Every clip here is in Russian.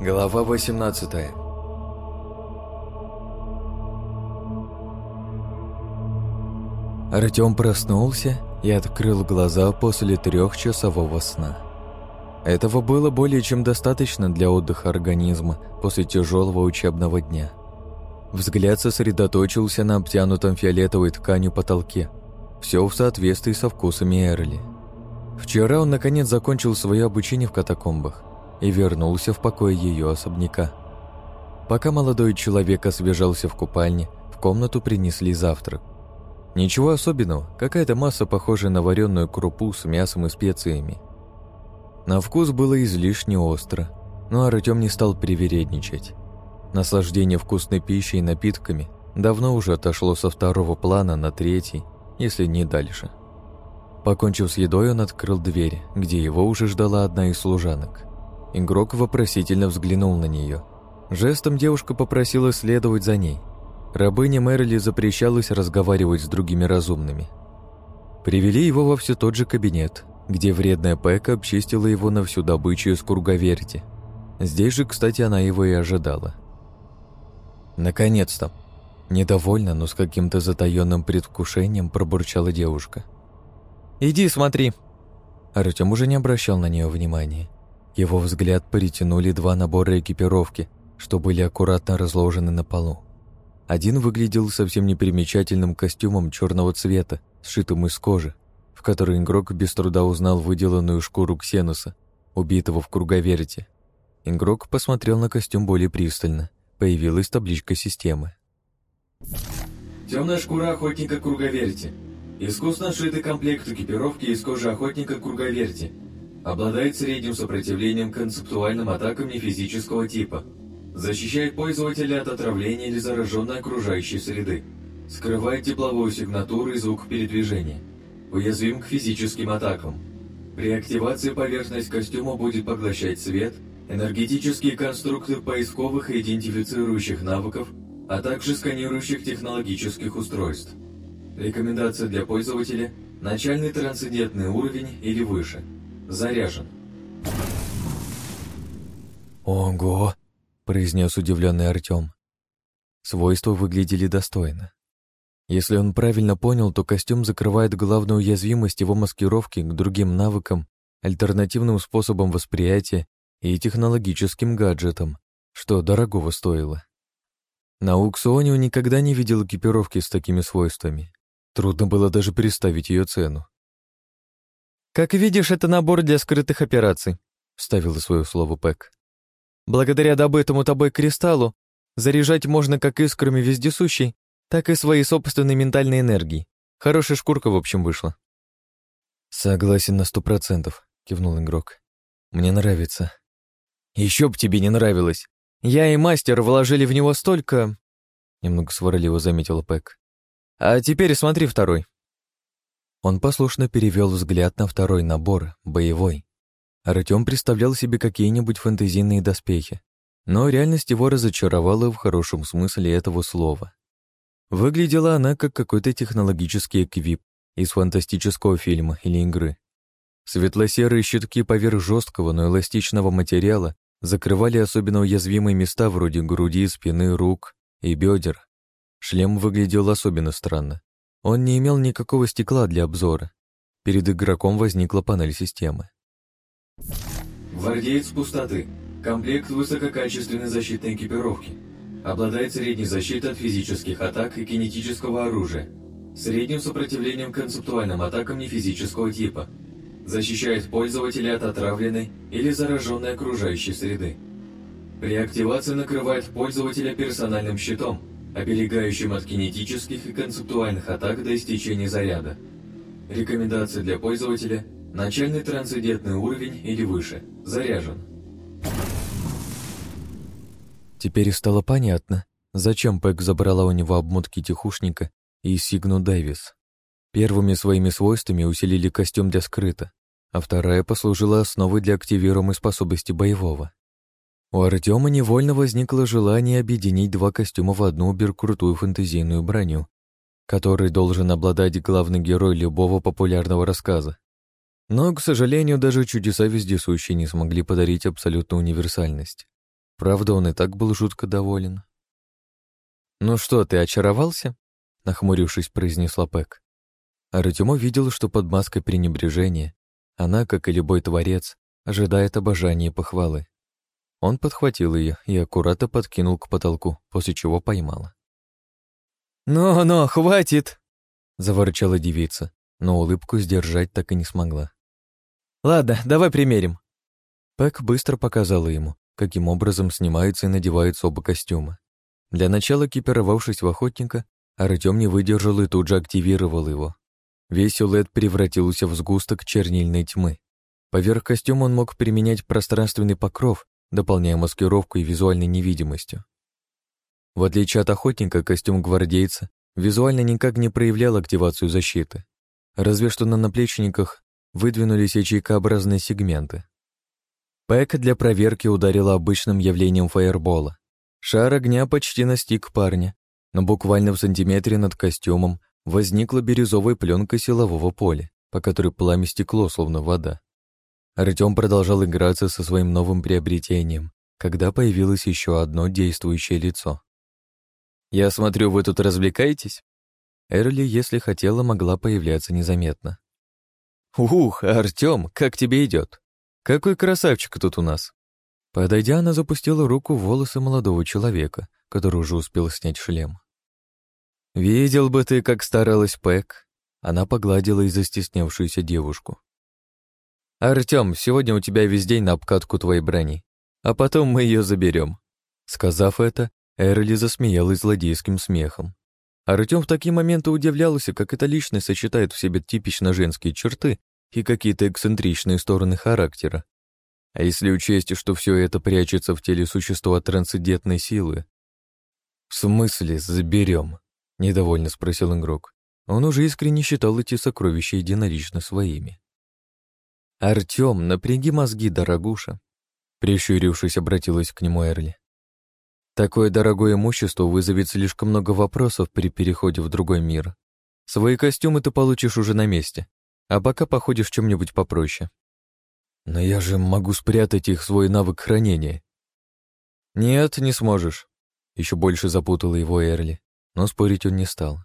Глава 18 Артём проснулся и открыл глаза после трехчасового сна. Этого было более чем достаточно для отдыха организма после тяжелого учебного дня. Взгляд сосредоточился на обтянутом фиолетовой тканью потолке. Все в соответствии со вкусами Эрли. Вчера он наконец закончил свое обучение в катакомбах и вернулся в покой ее особняка. Пока молодой человек освежался в купальне, в комнату принесли завтрак. Ничего особенного, какая-то масса, похожая на вареную крупу с мясом и специями. На вкус было излишне остро, но Артем не стал привередничать. Наслаждение вкусной пищей и напитками давно уже отошло со второго плана на третий, если не дальше. Покончив с едой, он открыл дверь, где его уже ждала одна из служанок. Игрок вопросительно взглянул на нее. Жестом девушка попросила следовать за ней. Рабыня Мэрили запрещалось разговаривать с другими разумными. Привели его во все тот же кабинет, где вредная Пэка обчистила его на всю добычу из круговерти. Здесь же, кстати, она его и ожидала. Наконец-то! Недовольно, но с каким-то затаённым предвкушением пробурчала девушка. «Иди, смотри!» Артем уже не обращал на нее внимания. Его взгляд притянули два набора экипировки, что были аккуратно разложены на полу. Один выглядел совсем непримечательным костюмом черного цвета, сшитым из кожи, в который игрок без труда узнал выделанную шкуру ксенуса, убитого в круговерте. Игрок посмотрел на костюм более пристально. Появилась табличка системы. Темная шкура охотника круговерти. Искусно сшитый комплект экипировки из кожи охотника круговерти – Обладает средним сопротивлением концептуальным атакам нефизического типа. Защищает пользователя от отравления или зараженной окружающей среды. Скрывает тепловую сигнатуру и звук передвижения. Уязвим к физическим атакам. При активации поверхность костюма будет поглощать свет, энергетические конструкты поисковых и идентифицирующих навыков, а также сканирующих технологических устройств. Рекомендация для пользователя – начальный трансцендентный уровень или выше – Заряжен. «Ого!» – произнес удивленный Артем. Свойства выглядели достойно. Если он правильно понял, то костюм закрывает главную уязвимость его маскировки к другим навыкам, альтернативным способам восприятия и технологическим гаджетам, что дорогого стоило. На аукционе он никогда не видел экипировки с такими свойствами. Трудно было даже представить ее цену. «Как видишь, это набор для скрытых операций», — вставила свое слово Пэк. «Благодаря добытому тобой кристаллу заряжать можно как искрами вездесущей, так и своей собственной ментальной энергией. Хорошая шкурка, в общем, вышла». «Согласен на сто процентов», — кивнул игрок. «Мне нравится». «Еще б тебе не нравилось. Я и мастер вложили в него столько...» Немного сварливо заметила Пэк. «А теперь смотри второй». Он послушно перевел взгляд на второй набор, боевой. Артем представлял себе какие-нибудь фэнтезийные доспехи, но реальность его разочаровала в хорошем смысле этого слова. Выглядела она как какой-то технологический эквип из фантастического фильма или игры. Светло-серые щитки поверх жесткого, но эластичного материала закрывали особенно уязвимые места вроде груди, спины, рук и бедер. Шлем выглядел особенно странно. Он не имел никакого стекла для обзора. Перед игроком возникла панель системы. Гвардеец пустоты. Комплект высококачественной защитной экипировки. Обладает средней защитой от физических атак и кинетического оружия. Средним сопротивлением концептуальным атакам нефизического типа. Защищает пользователя от отравленной или зараженной окружающей среды. При активации накрывает пользователя персональным щитом, оберегающим от кинетических и концептуальных атак до истечения заряда. Рекомендация для пользователя – начальный трансцендентный уровень или выше, заряжен. Теперь стало понятно, зачем Пэк забрала у него обмотки тихушника и Сигну Дэвис. Первыми своими свойствами усилили костюм для скрыта, а вторая послужила основой для активируемой способности боевого. У Артема невольно возникло желание объединить два костюма в одну беркрутую фэнтезийную броню, которой должен обладать главный герой любого популярного рассказа. Но, к сожалению, даже чудеса вездесущие не смогли подарить абсолютную универсальность. Правда, он и так был жутко доволен. «Ну что, ты очаровался?» — нахмурившись, произнесла Пэк. Артем увидел, что под маской пренебрежения она, как и любой творец, ожидает обожания и похвалы. Он подхватил ее и аккуратно подкинул к потолку, после чего поймала. «Но-но, хватит!» — заворчала девица, но улыбку сдержать так и не смогла. «Ладно, давай примерим». Пэк быстро показала ему, каким образом снимаются и надеваются оба костюма. Для начала, экипировавшись в охотника, Артем не выдержал и тут же активировал его. Весь силуэт превратился в сгусток чернильной тьмы. Поверх костюма он мог применять пространственный покров, дополняя маскировку и визуальной невидимостью. В отличие от охотника, костюм гвардейца визуально никак не проявлял активацию защиты, разве что на наплечниках выдвинулись ячейкообразные сегменты. Пэк для проверки ударила обычным явлением фаербола. Шар огня почти настиг парня, но буквально в сантиметре над костюмом возникла бирюзовая пленка силового поля, по которой пламя стекло, словно вода. Артем продолжал играться со своим новым приобретением, когда появилось еще одно действующее лицо. «Я смотрю, вы тут развлекаетесь?» Эрли, если хотела, могла появляться незаметно. «Ух, Артем, как тебе идет? Какой красавчик тут у нас!» Подойдя, она запустила руку в волосы молодого человека, который уже успел снять шлем. «Видел бы ты, как старалась Пэк!» Она погладила и застеснявшуюся девушку. «Артем, сегодня у тебя весь день на обкатку твоей брони, а потом мы ее заберем». Сказав это, Эрли засмеялась злодейским смехом. Артем в такие моменты удивлялся, как эта личность сочетает в себе типично женские черты и какие-то эксцентричные стороны характера. А если учесть, что все это прячется в теле существа трансцендентной силы? «В смысле заберем?» — недовольно спросил игрок. Он уже искренне считал эти сокровища единолично своими. «Артем, напряги мозги, дорогуша!» Прищурившись, обратилась к нему Эрли. Такое дорогое имущество вызовет слишком много вопросов при переходе в другой мир. Свои костюмы ты получишь уже на месте, а пока походишь в чем-нибудь попроще. Но я же могу спрятать их в свой навык хранения. Нет, не сможешь. Еще больше запутала его Эрли, но спорить он не стал.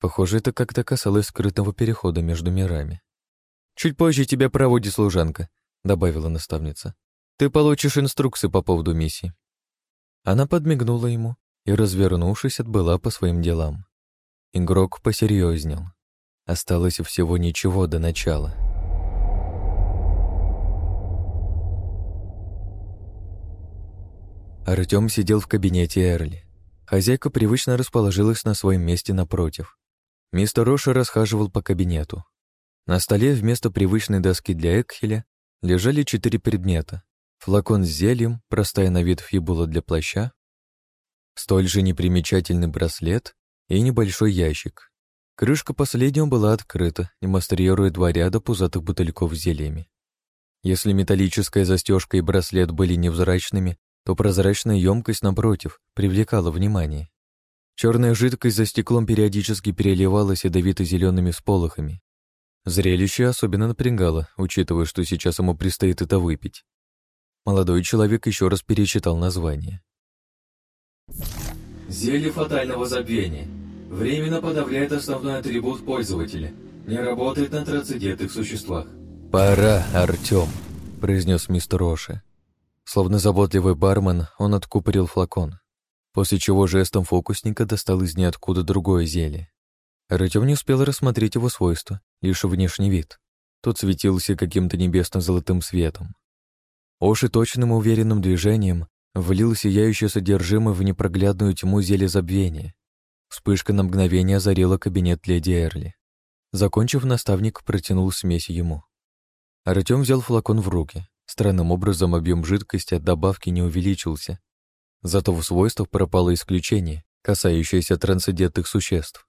Похоже, это как-то касалось скрытого перехода между мирами. «Чуть позже тебя проводит служанка», — добавила наставница. «Ты получишь инструкции по поводу миссии». Она подмигнула ему и, развернувшись, отбыла по своим делам. Игрок посерьезнел. Осталось всего ничего до начала. Артем сидел в кабинете Эрли. Хозяйка привычно расположилась на своем месте напротив. Мистер Роша расхаживал по кабинету. На столе вместо привычной доски для Экхеля лежали четыре предмета флакон с зельем, простая на вид фибула для плаща, столь же непримечательный браслет и небольшой ящик. Крышка последнего была открыта, демонстрируя два ряда пузатых бутыльков с зельями. Если металлическая застежка и браслет были невзрачными, то прозрачная емкость, напротив, привлекала внимание. Черная жидкость за стеклом периодически переливалась ядовито-зелеными сполохами. Зрелище особенно напрягало, учитывая, что сейчас ему предстоит это выпить. Молодой человек еще раз перечитал название. Зелье фатального забвения. Временно подавляет основной атрибут пользователя. Не работает на трансцендентных существах. «Пора, Артем», — произнес мистер Роши. Словно заботливый бармен, он откупорил флакон, после чего жестом фокусника достал из ниоткуда другое зелье. Артем не успел рассмотреть его свойства, лишь внешний вид. Тот светился каким-то небесно-золотым светом. Оши точным и уверенным движением влил сияющее содержимое в непроглядную тьму зелья забвения. Вспышка на мгновение озарила кабинет леди Эрли. Закончив, наставник протянул смесь ему. Артем взял флакон в руки. Странным образом объем жидкости от добавки не увеличился. Зато в свойствах пропало исключение, касающееся трансцендентных существ.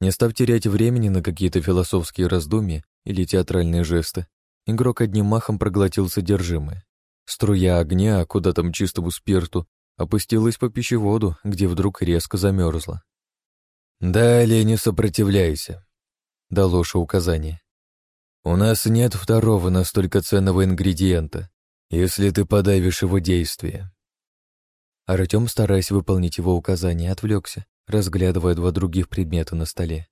Не став терять времени на какие-то философские раздумья или театральные жесты, Игрок одним махом проглотил содержимое. Струя огня, куда там чистому спирту, опустилась по пищеводу, где вдруг резко замерзла. «Далее не сопротивляйся», — дал Лоша указание. «У нас нет второго настолько ценного ингредиента, если ты подавишь его действие». Артем, стараясь выполнить его указания, отвлекся, разглядывая два других предмета на столе.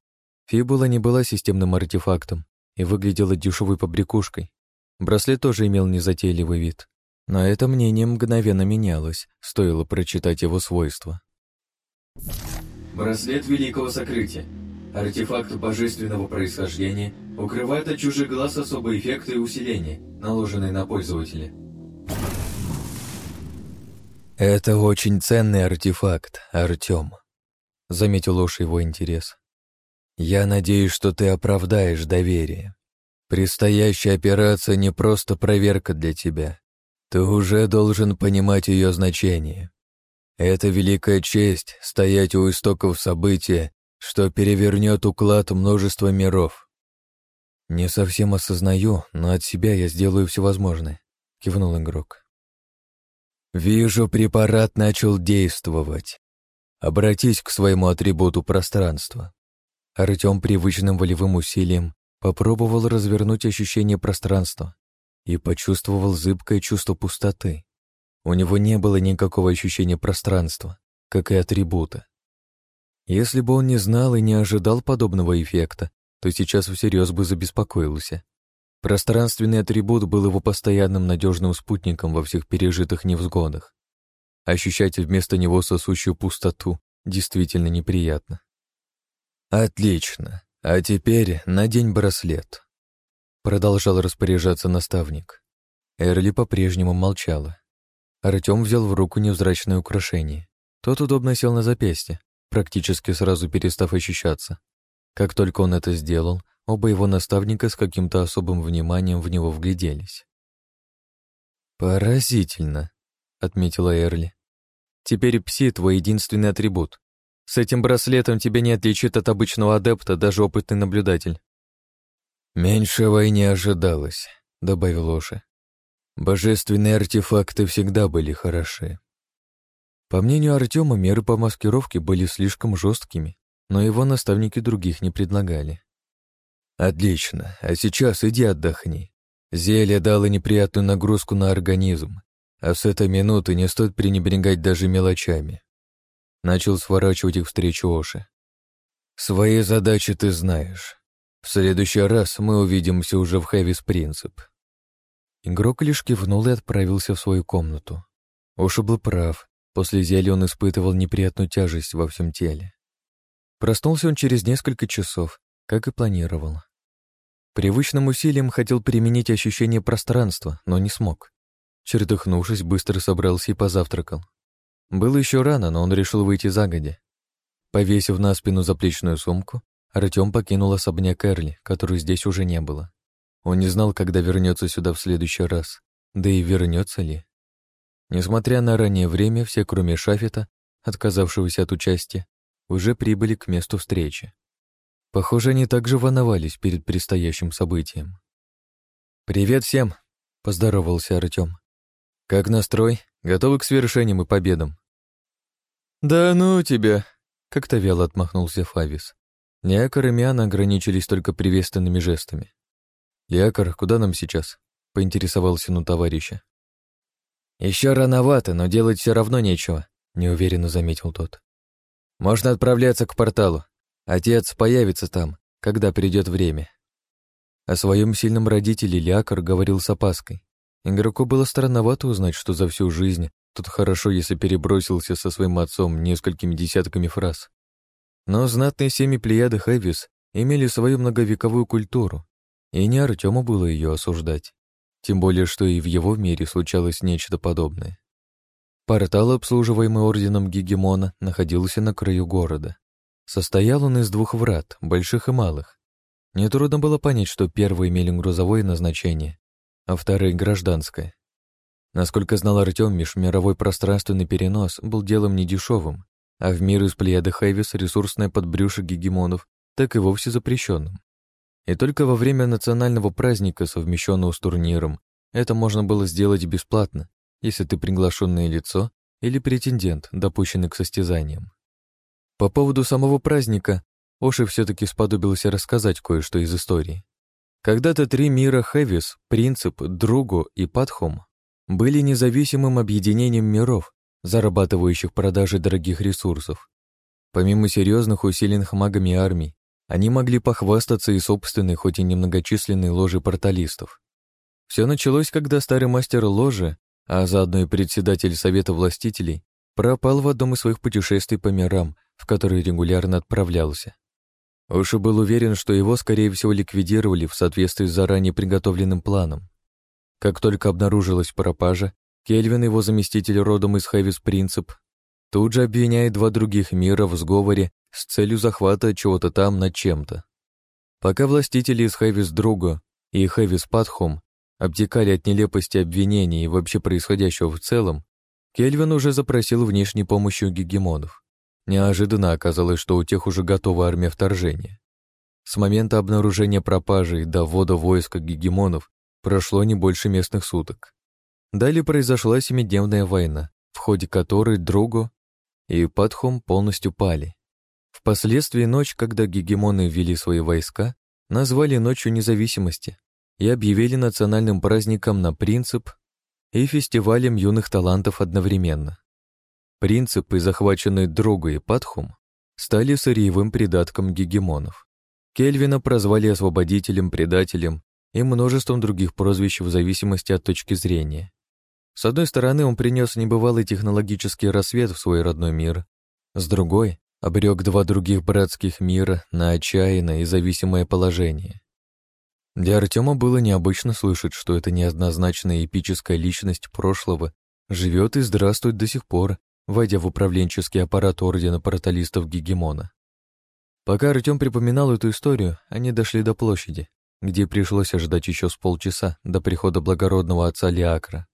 Фибула не была системным артефактом и выглядела дешевой побрякушкой. Браслет тоже имел незатейливый вид, но это мнение мгновенно менялось, стоило прочитать его свойства. Браслет Великого Сокрытия. Артефакт божественного происхождения укрывает от чужих глаз особые эффекты и усиления, наложенные на пользователя. «Это очень ценный артефакт, Артем», — заметил уж его интерес. «Я надеюсь, что ты оправдаешь доверие. Предстоящая операция не просто проверка для тебя. Ты уже должен понимать ее значение. Это великая честь — стоять у истоков события, что перевернет уклад множества миров». «Не совсем осознаю, но от себя я сделаю все возможное», — кивнул игрок. «Вижу, препарат начал действовать. Обратись к своему атрибуту пространства». Артем привычным волевым усилием попробовал развернуть ощущение пространства и почувствовал зыбкое чувство пустоты. У него не было никакого ощущения пространства, как и атрибута. Если бы он не знал и не ожидал подобного эффекта, то сейчас всерьез бы забеспокоился. Пространственный атрибут был его постоянным надежным спутником во всех пережитых невзгодах. Ощущать вместо него сосущую пустоту действительно неприятно. «Отлично. А теперь надень браслет», — продолжал распоряжаться наставник. Эрли по-прежнему молчала. Артем взял в руку невзрачное украшение. Тот удобно сел на запястье, практически сразу перестав ощущаться. Как только он это сделал, Оба его наставника с каким-то особым вниманием в него вгляделись. «Поразительно», — отметила Эрли. «Теперь пси — твой единственный атрибут. С этим браслетом тебя не отличит от обычного адепта даже опытный наблюдатель». «Меньшего и не ожидалось», — добавил Оша. «Божественные артефакты всегда были хороши». По мнению Артема, меры по маскировке были слишком жесткими, но его наставники других не предлагали. «Отлично, а сейчас иди отдохни. Зелье дало неприятную нагрузку на организм, а с этой минуты не стоит пренебрегать даже мелочами». Начал сворачивать их встречу Оши. «Свои задачи ты знаешь. В следующий раз мы увидимся уже в Хэвис Принцип». Игрок лишь кивнул и отправился в свою комнату. Оша был прав. После зелья он испытывал неприятную тяжесть во всем теле. Проснулся он через несколько часов, как и планировал. Привычным усилием хотел применить ощущение пространства, но не смог. Чертыхнувшись, быстро собрался и позавтракал. Было еще рано, но он решил выйти загодя. Повесив на спину заплечную сумку, Артем покинул особняк Эрли, которой здесь уже не было. Он не знал, когда вернется сюда в следующий раз, да и вернется ли. Несмотря на раннее время, все, кроме Шафета, отказавшегося от участия, уже прибыли к месту встречи. Похоже, они также волновались перед предстоящим событием. «Привет всем!» — поздоровался Артем. «Как настрой? Готовы к свершениям и победам?» «Да ну тебя!» — как-то вяло отмахнулся Фавис. Лиакар и Миана ограничились только приветственными жестами. «Лиакар, куда нам сейчас?» — поинтересовался ну товарища. «Еще рановато, но делать все равно нечего», — неуверенно заметил тот. «Можно отправляться к порталу. Отец появится там, когда придет время. О своем сильном родителе Лиакар говорил с опаской. Игроку было странновато узнать, что за всю жизнь тут хорошо, если перебросился со своим отцом несколькими десятками фраз. Но знатные семьи Плеяды Хэвис имели свою многовековую культуру, и не Артему было ее осуждать. Тем более, что и в его мире случалось нечто подобное. Портал, обслуживаемый орденом Гегемона, находился на краю города. Состоял он из двух врат, больших и малых. Нетрудно было понять, что первые имели грузовое назначение, а вторые — гражданское. Насколько знал Артем, межмировой пространственный перенос был делом недешевым, а в мир из Плеяды Хэвис ресурсное подбрюшье гегемонов так и вовсе запрещенным. И только во время национального праздника, совмещенного с турниром, это можно было сделать бесплатно, если ты приглашенное лицо или претендент, допущенный к состязаниям. По поводу самого праздника Оши все-таки сподобился рассказать кое-что из истории. Когда-то три мира Хэвис, Принцип, Другу и Падхом были независимым объединением миров, зарабатывающих продажей дорогих ресурсов. Помимо серьезных усиленных магами армий, они могли похвастаться и собственной, хоть и немногочисленной ложей порталистов. Все началось, когда старый мастер ложи, а заодно и председатель Совета властителей, пропал в одном из своих путешествий по мирам, в которые регулярно отправлялся. Оши был уверен, что его, скорее всего, ликвидировали в соответствии с заранее приготовленным планом. Как только обнаружилась пропажа, Кельвин, его заместитель родом из Хэвис Принцип, тут же обвиняет два других мира в сговоре с целью захвата чего-то там над чем-то. Пока властители из Хэвис Друга и Хэвис Патхом обтекали от нелепости обвинений и вообще происходящего в целом, Кельвин уже запросил внешней помощи у гегемонов. Неожиданно оказалось, что у тех уже готова армия вторжения. С момента обнаружения пропажи до ввода войска гегемонов прошло не больше местных суток. Далее произошла семидневная война, в ходе которой Другу и Патхум полностью пали. Впоследствии ночь, когда гегемоны ввели свои войска, назвали Ночью независимости, и объявили национальным праздником на принцип и фестивалем юных талантов одновременно. Принципы, захваченные Другу и Патхум, стали сырьевым придатком гегемонов. Кельвина прозвали освободителем, предателем и множеством других прозвищ в зависимости от точки зрения. С одной стороны, он принес небывалый технологический рассвет в свой родной мир, с другой — обрек два других братских мира на отчаянное и зависимое положение. Для Артема было необычно слышать, что эта неоднозначная эпическая личность прошлого живет и здравствует до сих пор, войдя в управленческий аппарат Ордена Порталистов Гегемона. Пока Артем припоминал эту историю, они дошли до площади, где пришлось ожидать еще с полчаса до прихода благородного отца Лиакра.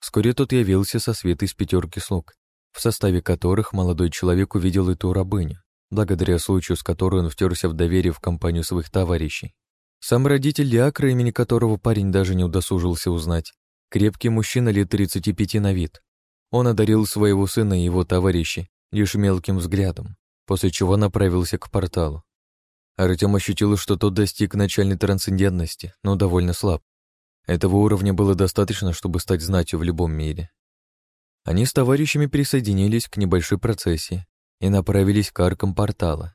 Вскоре тот явился со света из пятерки слуг, в составе которых молодой человек увидел эту рабыню, благодаря случаю, с которой он втерся в доверие в компанию своих товарищей. Сам родитель Лиакра, имени которого парень даже не удосужился узнать, крепкий мужчина лет 35 на вид. Он одарил своего сына и его товарищей лишь мелким взглядом, после чего направился к порталу. Артем ощутил, что тот достиг начальной трансцендентности, но довольно слаб. Этого уровня было достаточно, чтобы стать знатью в любом мире. Они с товарищами присоединились к небольшой процессии и направились к аркам портала.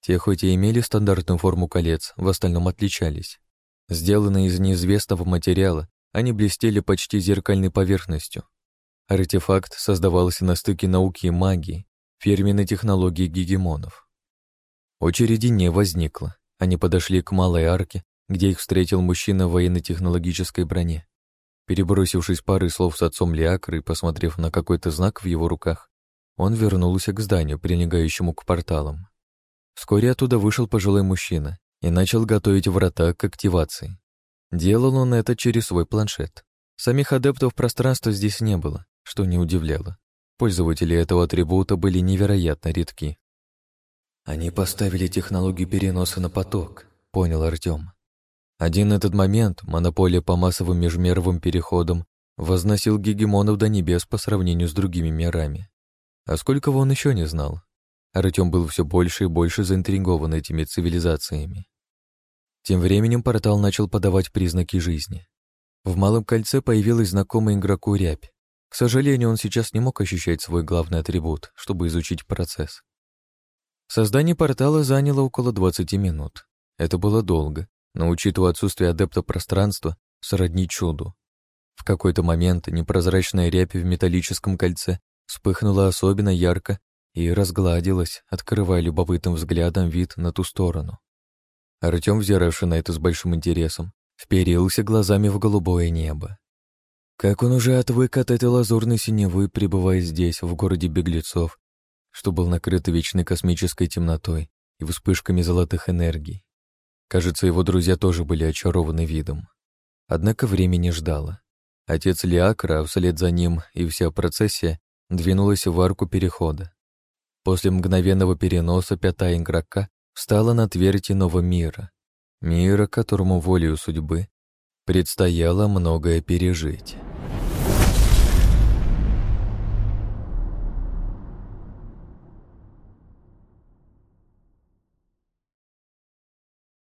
Те хоть и имели стандартную форму колец, в остальном отличались. Сделанные из неизвестного материала, они блестели почти зеркальной поверхностью. Артефакт создавался на стыке науки и магии, фирменной технологии гегемонов. Очереди не возникло. Они подошли к малой арке, где их встретил мужчина в военно-технологической броне. Перебросившись парой слов с отцом Лиакры и посмотрев на какой-то знак в его руках, он вернулся к зданию, прилегающему к порталам. Вскоре оттуда вышел пожилой мужчина и начал готовить врата к активации. Делал он это через свой планшет. Самих адептов пространства здесь не было, что не удивляло. Пользователи этого атрибута были невероятно редки. «Они поставили технологию переноса на поток», — понял Артем. Один этот момент, монополия по массовым межмировым переходам, возносил гегемонов до небес по сравнению с другими мирами. А сколько он еще не знал? Артем был все больше и больше заинтригован этими цивилизациями. Тем временем портал начал подавать признаки жизни. В малом кольце появилась знакомая игроку рябь. К сожалению, он сейчас не мог ощущать свой главный атрибут, чтобы изучить процесс. Создание портала заняло около 20 минут. Это было долго, но, учитывая отсутствие адепта пространства, сродни чуду. В какой-то момент непрозрачная рябь в металлическом кольце вспыхнула особенно ярко и разгладилась, открывая любопытным взглядом вид на ту сторону. Артем, взиравший на это с большим интересом, вперился глазами в голубое небо. Как он уже отвык от этой лазурной синевы, пребывая здесь, в городе беглецов, что был накрыт вечной космической темнотой и вспышками золотых энергий. Кажется, его друзья тоже были очарованы видом. Однако времени ждало. Отец Лиакра, вслед за ним и вся процессия двинулась в арку перехода. После мгновенного переноса пятая игрока встала на твердь иного мира. Мира, которому волею судьбы предстояло многое пережить.